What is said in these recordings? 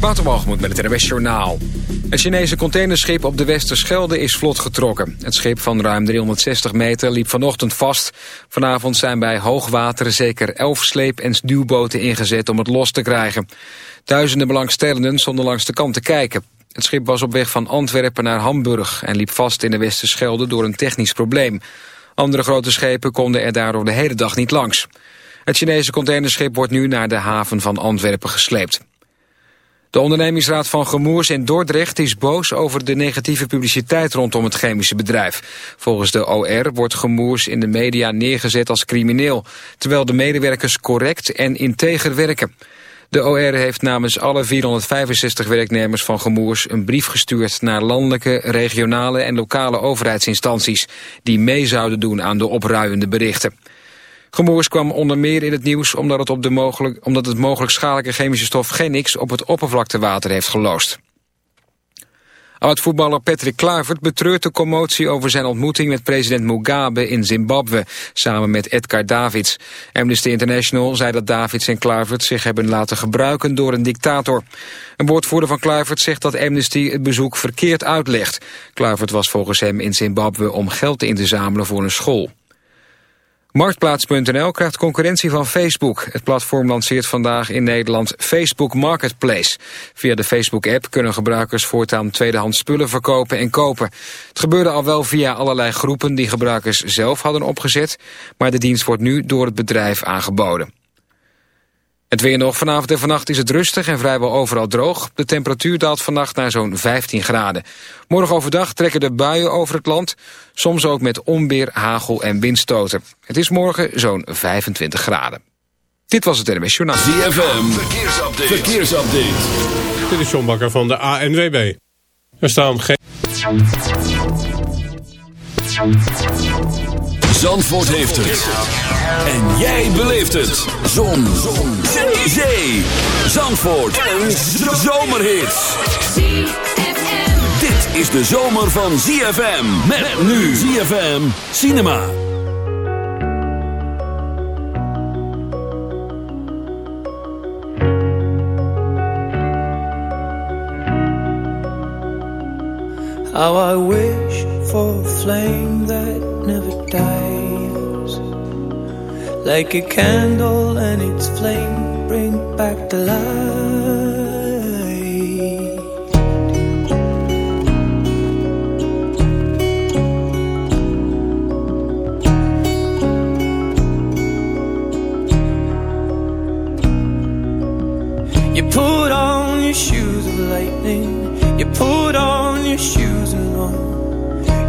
Waterwalgemoed met het RWS Journaal. Het Chinese containerschip op de Westerschelde is vlot getrokken. Het schip van ruim 360 meter liep vanochtend vast. Vanavond zijn bij hoogwater zeker elf sleep- en duwboten ingezet om het los te krijgen. Duizenden belangstellenden stonden langs de kant te kijken. Het schip was op weg van Antwerpen naar Hamburg... en liep vast in de Westerschelde door een technisch probleem. Andere grote schepen konden er daardoor de hele dag niet langs. Het Chinese containerschip wordt nu naar de haven van Antwerpen gesleept. De ondernemingsraad van Gemoers in Dordrecht is boos over de negatieve publiciteit rondom het chemische bedrijf. Volgens de OR wordt Gemoers in de media neergezet als crimineel, terwijl de medewerkers correct en integer werken. De OR heeft namens alle 465 werknemers van Gemoers een brief gestuurd naar landelijke, regionale en lokale overheidsinstanties die mee zouden doen aan de opruiende berichten. Gemoers kwam onder meer in het nieuws omdat het, op de mogelijk, omdat het mogelijk schadelijke chemische stof Genix op het oppervlaktewater heeft geloosd. Oud-voetballer Patrick Kluivert betreurt de commotie over zijn ontmoeting met president Mugabe in Zimbabwe, samen met Edgar Davids. Amnesty International zei dat Davids en Kluivert zich hebben laten gebruiken door een dictator. Een woordvoerder van Kluivert zegt dat Amnesty het bezoek verkeerd uitlegt. Kluivert was volgens hem in Zimbabwe om geld in te zamelen voor een school. Marktplaats.nl krijgt concurrentie van Facebook. Het platform lanceert vandaag in Nederland Facebook Marketplace. Via de Facebook-app kunnen gebruikers voortaan tweedehands spullen verkopen en kopen. Het gebeurde al wel via allerlei groepen die gebruikers zelf hadden opgezet... maar de dienst wordt nu door het bedrijf aangeboden. Het weer nog. Vanavond en vannacht is het rustig en vrijwel overal droog. De temperatuur daalt vannacht naar zo'n 15 graden. Morgen overdag trekken de buien over het land. Soms ook met onweer, hagel en windstoten. Het is morgen zo'n 25 graden. Dit was het NMS Journaal. ZFM. Verkeersupdate. Verkeersupdate. Dit is John Bakker van de ANWB. Er staan geen... Zandvoort heeft het. En jij beleeft het. Zon. Zon. Zee. Zandvoort. Een zomerhit. Dit is de zomer van ZFM. Met nu ZFM Cinema. How I wish for flame that never dies. Like a candle and its flame bring back the light. You put on your shoes of lightning. You put on your shoes and run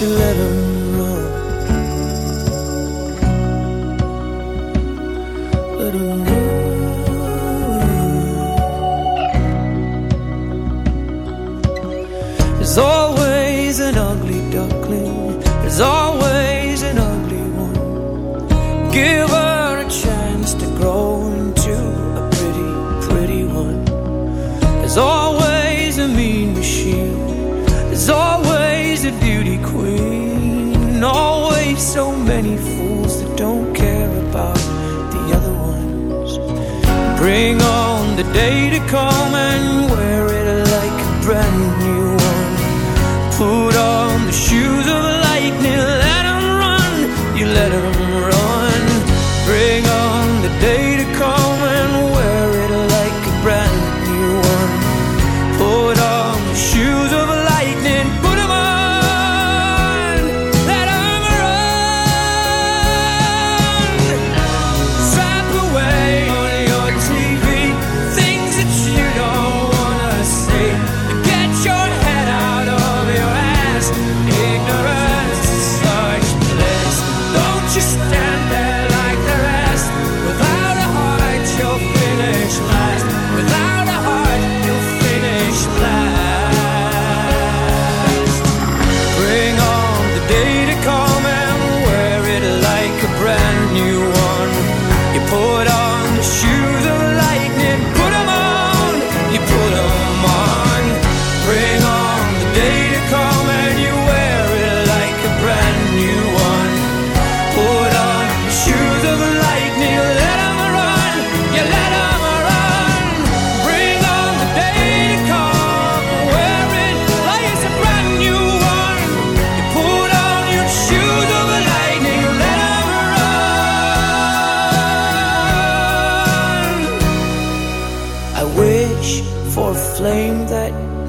run let them run. Let them run. Day to come and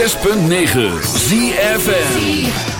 106.9 ZFN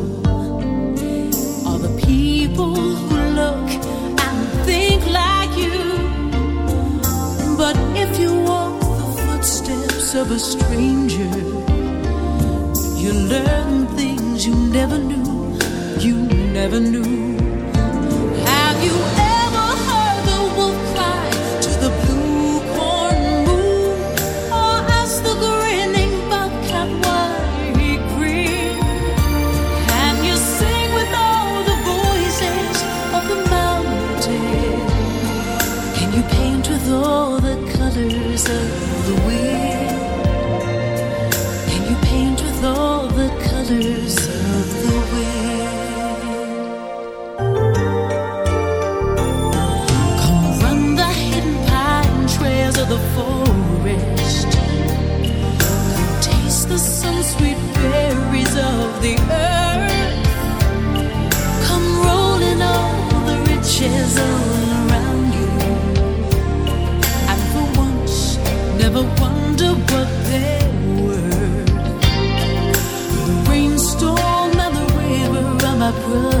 footsteps of a stranger, you learn things you never knew, you never knew. Have you ever heard the wolf cry to the blue corn moon? Or ask the grinning bobcat why he grinned? Can you sing with all the voices of the mountain? Can you paint with all the colors of are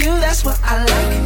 you, that's what I like.